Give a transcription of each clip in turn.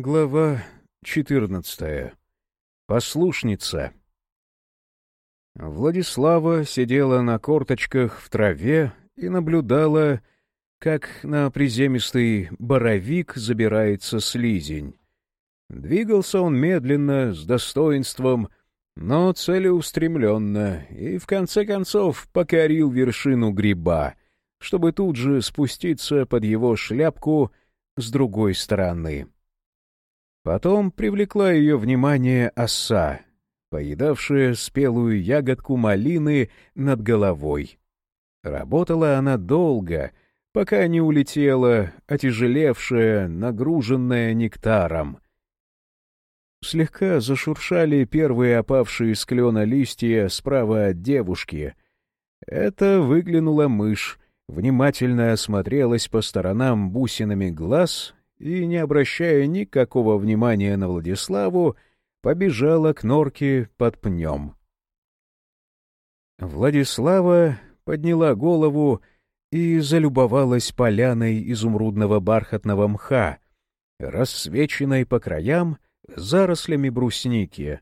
Глава 14. Послушница. Владислава сидела на корточках в траве и наблюдала, как на приземистый боровик забирается слизень. Двигался он медленно, с достоинством, но целеустремленно, и в конце концов покорил вершину гриба, чтобы тут же спуститься под его шляпку с другой стороны. Потом привлекла ее внимание оса, поедавшая спелую ягодку малины над головой. Работала она долго, пока не улетела, отяжелевшая, нагруженная нектаром. Слегка зашуршали первые опавшие с клена листья справа от девушки. Это выглянула мышь, внимательно осмотрелась по сторонам бусинами глаз и, не обращая никакого внимания на Владиславу, побежала к норке под пнем. Владислава подняла голову и залюбовалась поляной изумрудного бархатного мха, рассвеченной по краям зарослями брусники.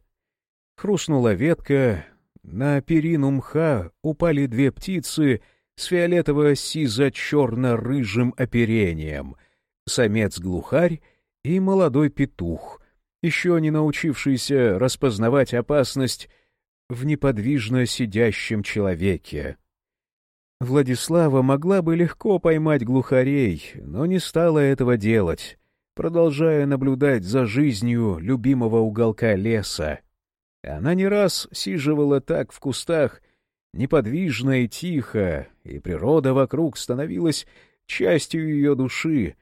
Хрустнула ветка, на перину мха упали две птицы с фиолетово-сизо-черно-рыжим оперением — самец-глухарь и молодой петух, еще не научившийся распознавать опасность в неподвижно сидящем человеке. Владислава могла бы легко поймать глухарей, но не стала этого делать, продолжая наблюдать за жизнью любимого уголка леса. Она не раз сиживала так в кустах, неподвижно и тихо, и природа вокруг становилась частью ее души,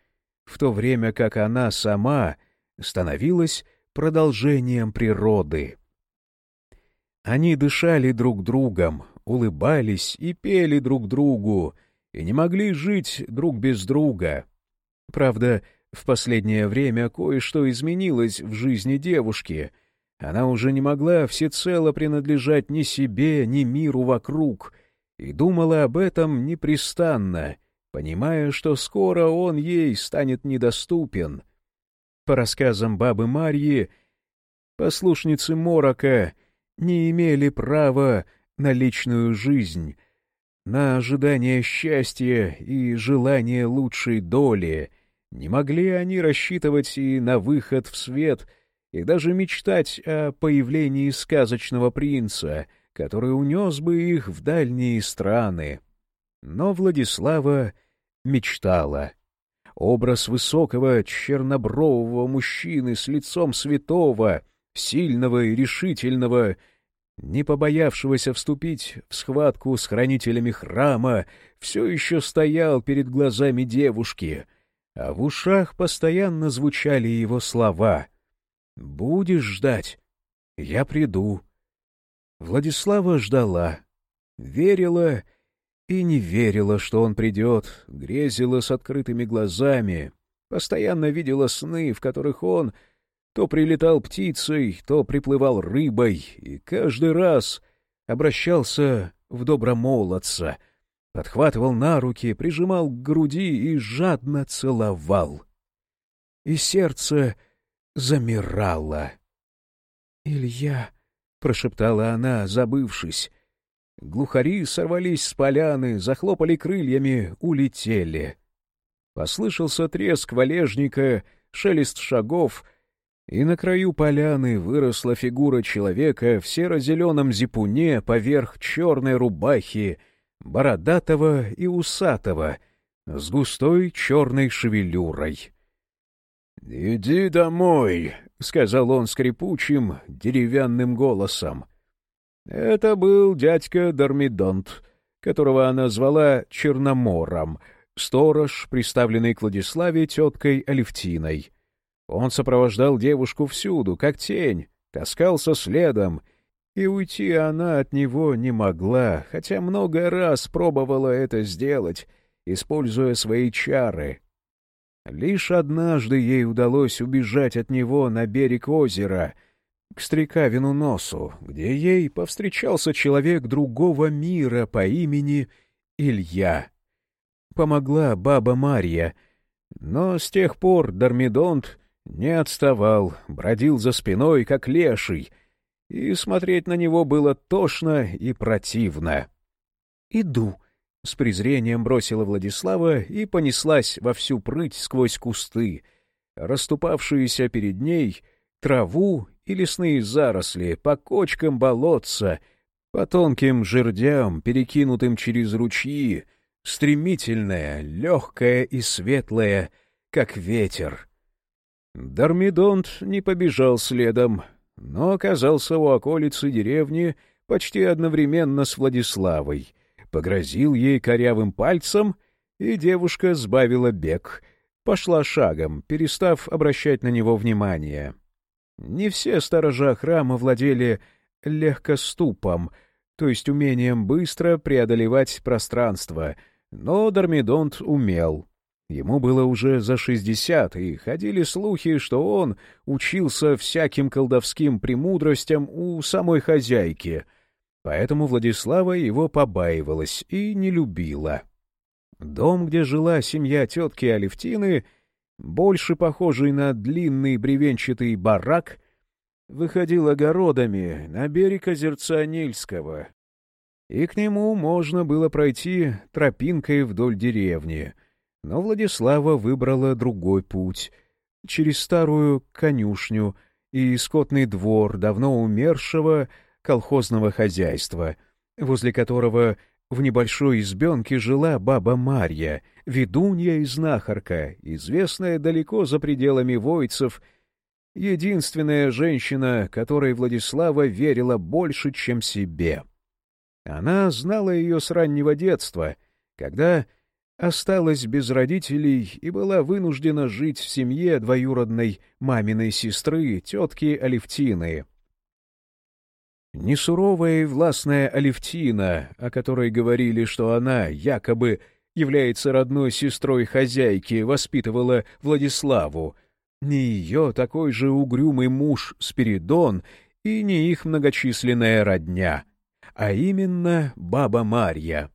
в то время как она сама становилась продолжением природы. Они дышали друг другом, улыбались и пели друг другу, и не могли жить друг без друга. Правда, в последнее время кое-что изменилось в жизни девушки. Она уже не могла всецело принадлежать ни себе, ни миру вокруг, и думала об этом непрестанно, понимая, что скоро он ей станет недоступен. По рассказам бабы Марьи, послушницы Морока не имели права на личную жизнь, на ожидание счастья и желание лучшей доли. Не могли они рассчитывать и на выход в свет, и даже мечтать о появлении сказочного принца, который унес бы их в дальние страны. Но Владислава мечтала. Образ высокого чернобрового мужчины с лицом святого, сильного и решительного, не побоявшегося вступить в схватку с хранителями храма, все еще стоял перед глазами девушки, а в ушах постоянно звучали его слова «Будешь ждать? Я приду». Владислава ждала, верила и не верила, что он придет, грезила с открытыми глазами, постоянно видела сны, в которых он то прилетал птицей, то приплывал рыбой, и каждый раз обращался в добромолодца, подхватывал на руки, прижимал к груди и жадно целовал. И сердце замирало. «Илья!» — прошептала она, забывшись — Глухари сорвались с поляны, захлопали крыльями, улетели. Послышался треск валежника, шелест шагов, и на краю поляны выросла фигура человека в серо-зеленом зипуне поверх черной рубахи, бородатого и усатого, с густой черной шевелюрой. — Иди домой, — сказал он скрипучим, деревянным голосом. — это был дядька Дормидонт, которого она звала Черномором, сторож, приставленный к Владиславе теткой Алевтиной. Он сопровождал девушку всюду, как тень, таскался следом, и уйти она от него не могла, хотя много раз пробовала это сделать, используя свои чары. Лишь однажды ей удалось убежать от него на берег озера — к Стрекавину носу, где ей повстречался человек другого мира по имени Илья. Помогла баба Марья, но с тех пор Дормидонт Не отставал, бродил за спиной, как леший, и смотреть на него было тошно и противно. «Иду», — с презрением бросила Владислава и понеслась во всю прыть сквозь кусты, расступавшиеся перед ней, траву и лесные заросли, по кочкам болотца, по тонким жердям, перекинутым через ручьи, стремительная, легкая и светлая, как ветер. Дармидонт не побежал следом, но оказался у околицы деревни почти одновременно с Владиславой, погрозил ей корявым пальцем, и девушка сбавила бег, пошла шагом, перестав обращать на него внимание. Не все сторожа храма владели легкоступом, то есть умением быстро преодолевать пространство, но Дармидонт умел. Ему было уже за шестьдесят, и ходили слухи, что он учился всяким колдовским премудростям у самой хозяйки, поэтому Владислава его побаивалась и не любила. Дом, где жила семья тетки Алевтины, больше похожий на длинный бревенчатый барак, выходил огородами на берег озерца Нильского, и к нему можно было пройти тропинкой вдоль деревни — но Владислава выбрала другой путь — через старую конюшню и скотный двор давно умершего колхозного хозяйства, возле которого в небольшой избенке жила баба Марья, ведунья и знахарка, известная далеко за пределами войцев, единственная женщина, которой Владислава верила больше, чем себе. Она знала ее с раннего детства, когда осталась без родителей и была вынуждена жить в семье двоюродной маминой сестры, тетки Алевтины. Несуровая и властная Алевтина, о которой говорили, что она якобы является родной сестрой хозяйки, воспитывала Владиславу, не ее такой же угрюмый муж Спиридон и не их многочисленная родня, а именно баба Марья.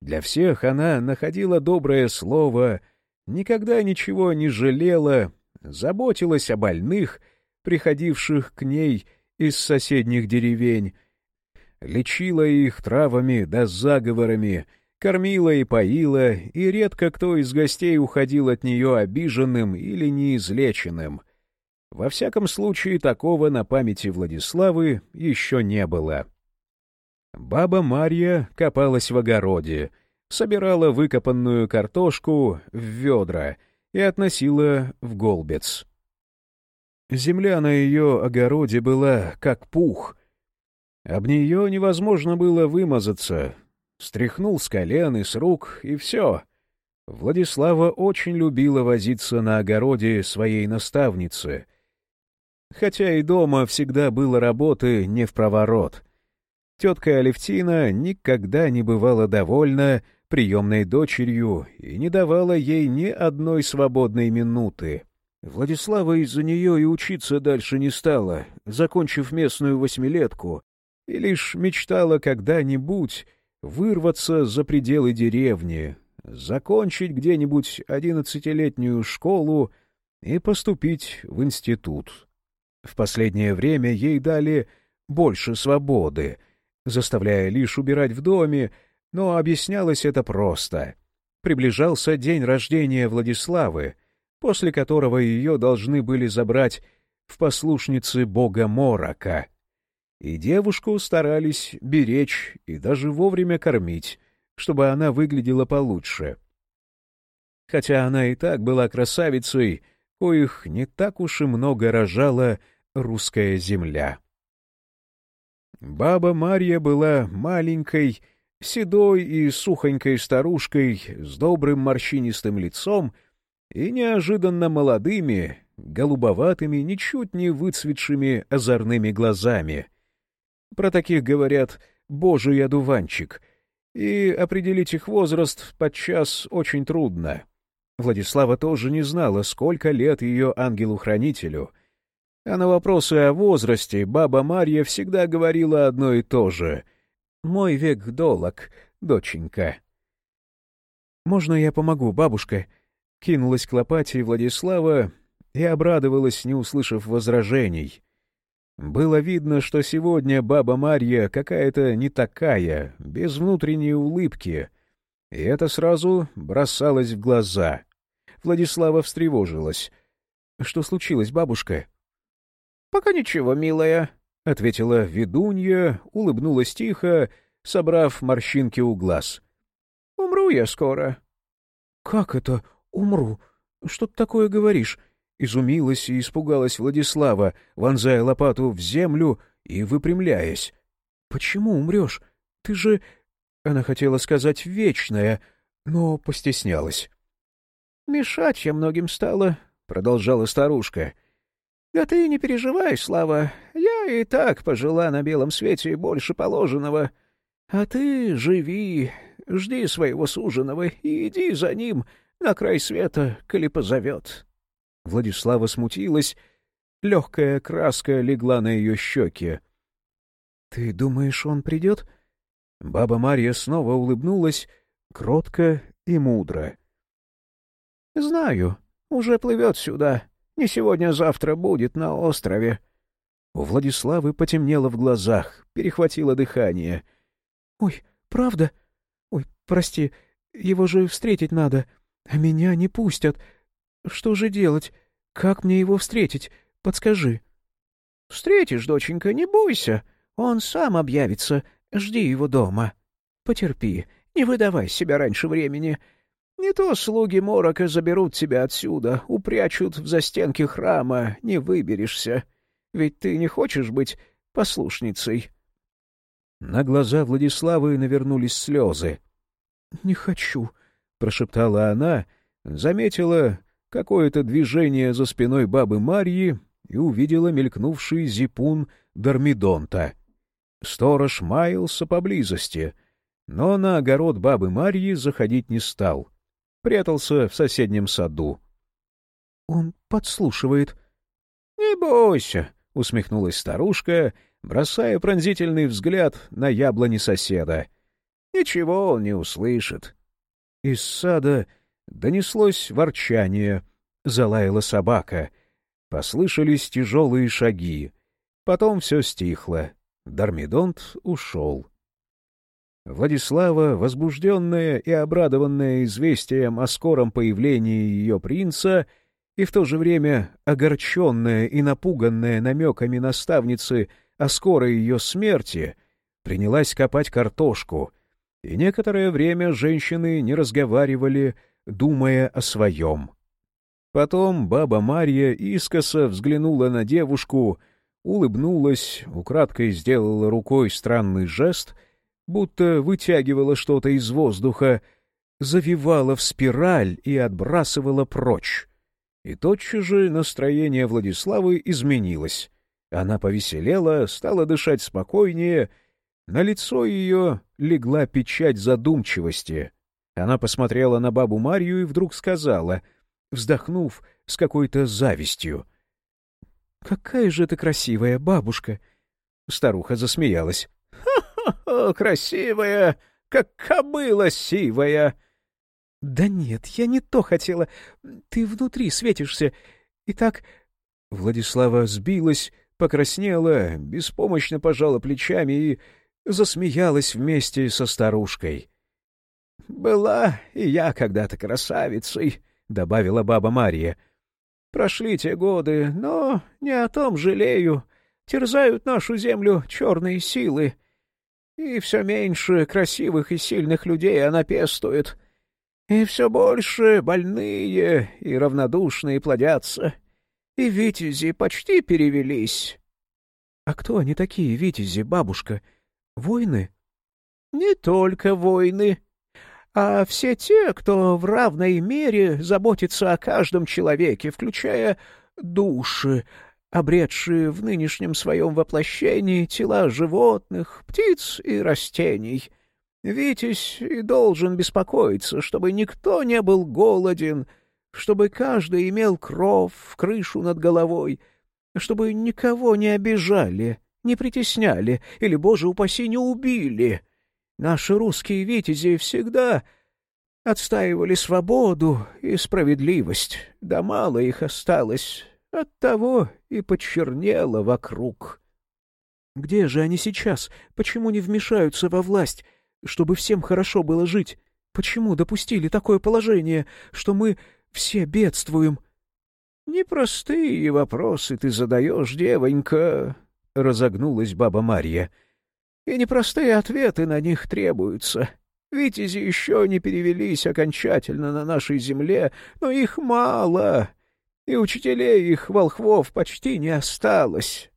Для всех она находила доброе слово, никогда ничего не жалела, заботилась о больных, приходивших к ней из соседних деревень, лечила их травами да заговорами, кормила и поила, и редко кто из гостей уходил от нее обиженным или неизлеченным. Во всяком случае, такого на памяти Владиславы еще не было. Баба Марья копалась в огороде, собирала выкопанную картошку в ведра и относила в голбец. Земля на ее огороде была как пух. Об нее невозможно было вымазаться. Стряхнул с колен и с рук, и все. Владислава очень любила возиться на огороде своей наставницы. Хотя и дома всегда было работы не в проворот — Тетка Алевтина никогда не бывала довольна приемной дочерью и не давала ей ни одной свободной минуты. Владислава из-за нее и учиться дальше не стала, закончив местную восьмилетку, и лишь мечтала когда-нибудь вырваться за пределы деревни, закончить где-нибудь одиннадцатилетнюю школу и поступить в институт. В последнее время ей дали больше свободы — заставляя лишь убирать в доме, но объяснялось это просто. Приближался день рождения Владиславы, после которого ее должны были забрать в послушницы бога Морока. И девушку старались беречь и даже вовремя кормить, чтобы она выглядела получше. Хотя она и так была красавицей, коих не так уж и много рожала русская земля. Баба Марья была маленькой, седой и сухонькой старушкой с добрым морщинистым лицом и неожиданно молодыми, голубоватыми, ничуть не выцветшими озорными глазами. Про таких говорят «божий одуванчик», и определить их возраст подчас очень трудно. Владислава тоже не знала, сколько лет ее ангелу-хранителю — а на вопросы о возрасте баба Марья всегда говорила одно и то же. «Мой век долог, доченька». «Можно я помогу, бабушка?» Кинулась к лопате Владислава и обрадовалась, не услышав возражений. Было видно, что сегодня баба Марья какая-то не такая, без внутренней улыбки, и это сразу бросалось в глаза. Владислава встревожилась. — Что случилось, бабушка? — Пока ничего, милая, — ответила ведунья, улыбнулась тихо, собрав морщинки у глаз. — Умру я скоро. — Как это умру? Что ты такое говоришь? Изумилась и испугалась Владислава, вонзая лопату в землю и выпрямляясь. — Почему умрешь? Ты же... Она хотела сказать «вечная», но постеснялась. — Мешать я многим стала, — продолжала старушка. — Да ты не переживай, Слава, я и так пожила на белом свете больше положенного. А ты живи, жди своего суженого и иди за ним на край света, коли позовет. Владислава смутилась, легкая краска легла на ее щеки. — Ты думаешь, он придет? Баба Марья снова улыбнулась, кротко и мудро. — Знаю, уже плывет сюда. Не сегодня-завтра будет на острове. У Владиславы потемнело в глазах, перехватило дыхание. — Ой, правда? Ой, прости, его же встретить надо, а меня не пустят. Что же делать? Как мне его встретить? Подскажи. — Встретишь, доченька, не бойся. Он сам объявится. Жди его дома. Потерпи, не выдавай себя раньше времени. Не то слуги Морока заберут тебя отсюда, упрячут в застенки храма, не выберешься. Ведь ты не хочешь быть послушницей. На глаза Владиславы навернулись слезы. — Не хочу, — прошептала она, заметила какое-то движение за спиной бабы Марьи и увидела мелькнувший зипун Дормидонта. Сторож маялся поблизости, но на огород бабы Марьи заходить не стал. Прятался в соседнем саду. — Он подслушивает. — Не бойся, — усмехнулась старушка, бросая пронзительный взгляд на яблони соседа. — Ничего он не услышит. Из сада Донеслось ворчание, залаяла собака. Послышались тяжелые шаги. Потом все стихло. Дармидонт ушел. Владислава, возбужденная и обрадованная известием о скором появлении ее принца, и в то же время огорченная и напуганная намеками наставницы о скорой ее смерти, принялась копать картошку, и некоторое время женщины не разговаривали, думая о своем. Потом баба Марья искоса взглянула на девушку, улыбнулась, украдкой сделала рукой странный жест, будто вытягивала что-то из воздуха, завивала в спираль и отбрасывала прочь. И тотчас же настроение Владиславы изменилось. Она повеселела, стала дышать спокойнее, на лицо ее легла печать задумчивости — она посмотрела на бабу Марью и вдруг сказала, вздохнув с какой-то завистью. — Какая же ты красивая, бабушка! Старуха засмеялась. «Ха — красивая, как кобыла сивая! — Да нет, я не то хотела. Ты внутри светишься. И так... Владислава сбилась, покраснела, беспомощно пожала плечами и засмеялась вместе со старушкой. «Была и я когда-то красавицей», — добавила баба Мария. «Прошли те годы, но не о том жалею. Терзают нашу землю черные силы. И все меньше красивых и сильных людей она пестует. И все больше больные и равнодушные плодятся. И витязи почти перевелись». «А кто они такие, витязи, бабушка? Войны?» «Не только войны», а все те, кто в равной мере заботится о каждом человеке, включая души, обретшие в нынешнем своем воплощении тела животных, птиц и растений. Витязь и должен беспокоиться, чтобы никто не был голоден, чтобы каждый имел кров, крышу над головой, чтобы никого не обижали, не притесняли или, боже упаси, не убили — Наши русские витязи всегда отстаивали свободу и справедливость, да мало их осталось, оттого и почернело вокруг. Где же они сейчас? Почему не вмешаются во власть, чтобы всем хорошо было жить? Почему допустили такое положение, что мы все бедствуем? — Непростые вопросы ты задаешь, девонька, — разогнулась баба Марья. — И непростые ответы на них требуются. Витязи еще не перевелись окончательно на нашей земле, но их мало, и учителей их волхвов почти не осталось.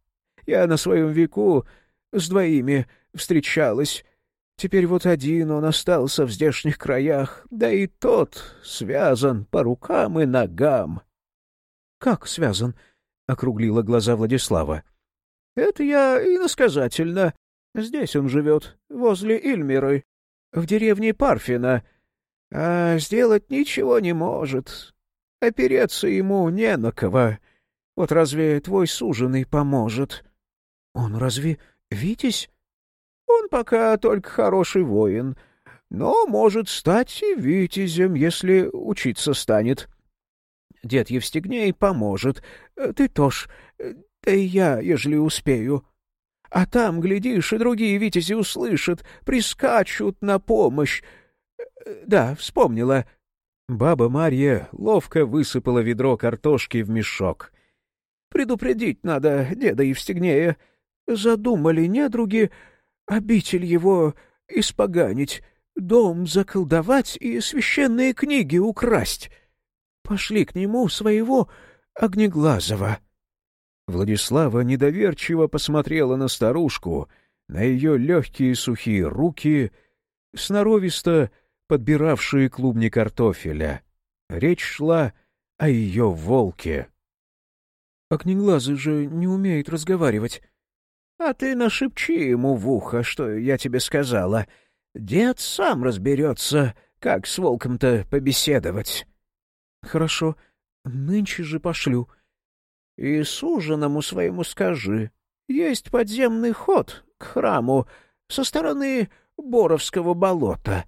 Я на своем веку с двоими встречалась. Теперь вот один он остался в здешних краях, да и тот связан по рукам и ногам. — Как связан? — округлила глаза Владислава. — Это я иносказательно. Здесь он живет, возле Ильмиры, в деревне Парфина, а сделать ничего не может. Опереться ему не на кого. Вот разве твой суженый поможет? — он разве Витязь? Он пока только хороший воин, но может стать и Витязем, если учиться станет. Дед Евстигней поможет. Ты тоже, да и я, ежели успею. А там, глядишь, и другие Витязи услышат, прискачут на помощь. Да, вспомнила. Баба Марья ловко высыпала ведро картошки в мешок. Предупредить надо деда Евстигнея. Задумали недруги обитель его испоганить, дом заколдовать и священные книги украсть. Пошли к нему своего Огнеглазого. Владислава недоверчиво посмотрела на старушку, на ее легкие сухие руки, сноровисто подбиравшие клубни картофеля. Речь шла о ее волке. — Огнеглазый же не умеет разговаривать, а ты нашепчи ему в ухо, что я тебе сказала. Дед сам разберется, как с волком-то побеседовать. — Хорошо, нынче же пошлю. — И суженому своему скажи. Есть подземный ход к храму со стороны Боровского болота,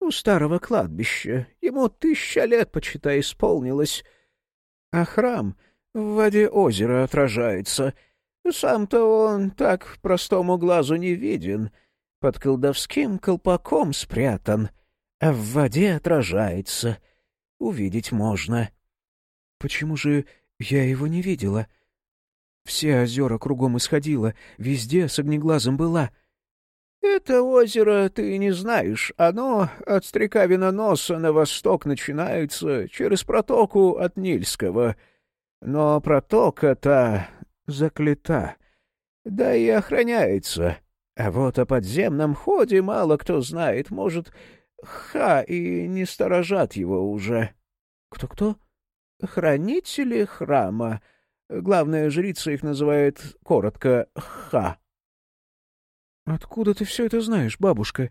у старого кладбища. Ему тысяча лет, почитай, исполнилось. А храм в воде озера отражается — сам-то он так простому глазу не виден, под колдовским колпаком спрятан, а в воде отражается. Увидеть можно. Почему же я его не видела? Все озера кругом исходила, везде с огнеглазом была. Это озеро ты не знаешь. Оно от Стрекавина носа на восток начинается, через протоку от Нильского. Но протока-то заклята, да и охраняется. А вот о подземном ходе мало кто знает, может, ха и не сторожат его уже. Кто-кто? Хранители храма. Главная жрица их называет коротко ха. Откуда ты все это знаешь, бабушка?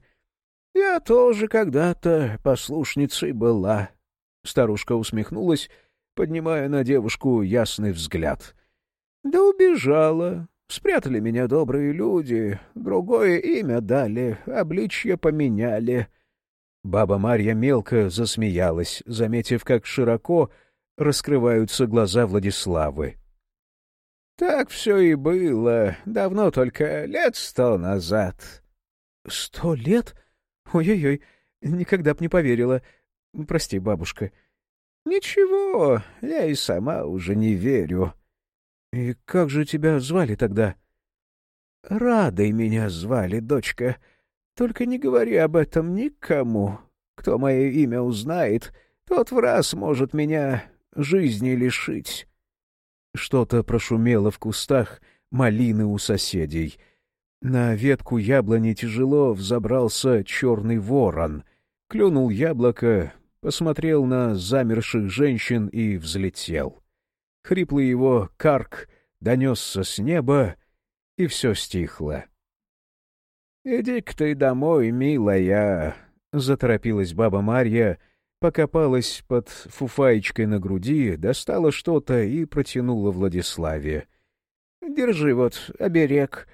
Я тоже когда-то послушницей была. Старушка усмехнулась, поднимая на девушку ясный взгляд. Да убежала. Спрятали меня добрые люди, другое имя дали, обличье поменяли. Баба Марья мелко засмеялась, заметив, как широко раскрываются глаза Владиславы. Так все и было, давно только лет сто назад. — Сто лет? Ой-ой-ой, никогда б не поверила. Прости, бабушка. — Ничего, я и сама уже не верю. — И как же тебя звали тогда? — Радой меня звали, дочка. Только не говори об этом никому. Кто мое имя узнает, тот в раз может меня жизни лишить. Что-то прошумело в кустах малины у соседей. На ветку яблони тяжело взобрался черный ворон. Клюнул яблоко, посмотрел на замерших женщин и взлетел. Хриплый его карк донесся с неба, и все стихло. — Иди-ка ты домой, милая, — заторопилась баба Марья, покопалась под фуфаечкой на груди, достала что-то и протянула Владиславе. — Держи вот оберег.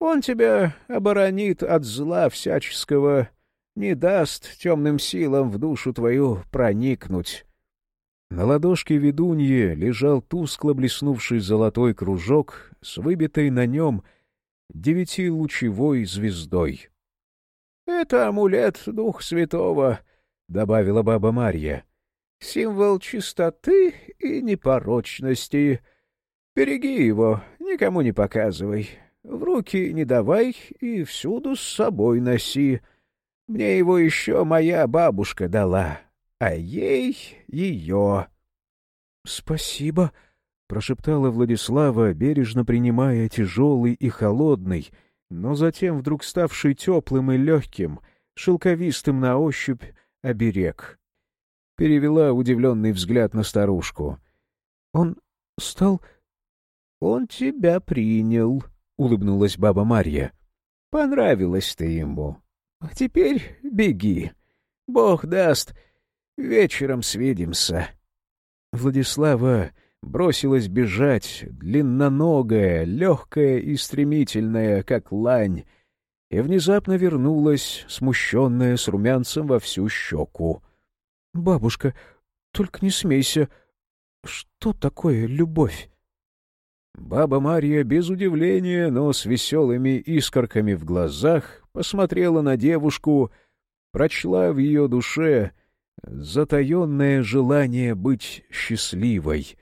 Он тебя оборонит от зла всяческого. не даст темным силам в душу твою проникнуть. На ладошке ведуньи лежал тускло блеснувший золотой кружок с выбитой на нем девятилучевой звездой. — Это амулет Дух Святого, — добавила баба Марья. — Символ чистоты и непорочности. Береги его, никому не показывай. В руки не давай и всюду с собой носи. Мне его еще моя бабушка дала, а ей ее. — Спасибо, — прошептала Владислава, бережно принимая тяжелый и холодный, но затем вдруг ставший теплым и легким, шелковистым на ощупь, оберег. Перевела удивленный взгляд на старушку. — Он стал... — Он тебя принял, — улыбнулась баба Марья. — Понравилась ты ему. А теперь беги. Бог даст, вечером свидимся. Владислава бросилась бежать, длинноногая, легкая и стремительная, как лань, и внезапно вернулась, смущенная, с румянцем во всю щеку. — Бабушка, только не смейся. Что такое любовь? Баба Марья без удивления, но с веселыми искорками в глазах посмотрела на девушку, прочла в ее душе затаенное желание быть счастливой,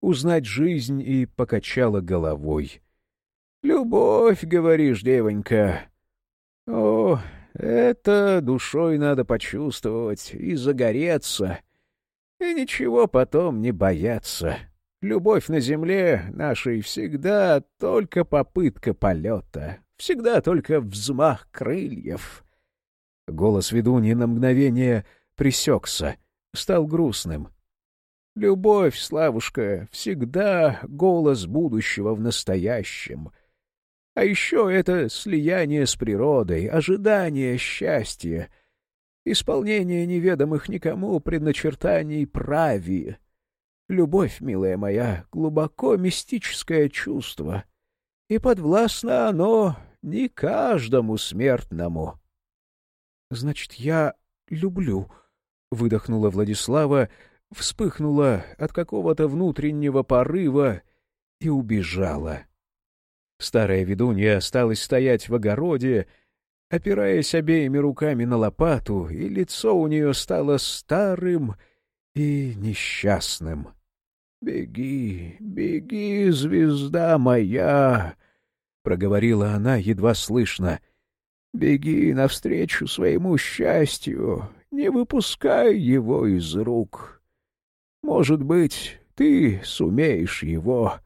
узнать жизнь и покачала головой. — Любовь, говоришь, девонька. О, это душой надо почувствовать и загореться, и ничего потом не бояться. Любовь на земле нашей всегда только попытка полета, всегда только взмах крыльев. Голос ведуньи на мгновение присекся, стал грустным. Любовь, Славушка, всегда голос будущего в настоящем. А еще это слияние с природой, ожидание счастья, исполнение неведомых никому предначертаний прави. Любовь, милая моя, глубоко мистическое чувство, и подвластно оно не каждому смертному. — Значит, я люблю, — выдохнула Владислава, вспыхнула от какого-то внутреннего порыва и убежала. Старая ведунья осталась стоять в огороде, опираясь обеими руками на лопату, и лицо у нее стало старым и несчастным. — Беги, беги, звезда моя! — проговорила она едва слышно. — Беги навстречу своему счастью, не выпускай его из рук. Может быть, ты сумеешь его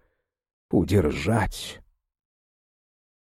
удержать.